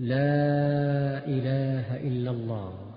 لا إله إلا الله.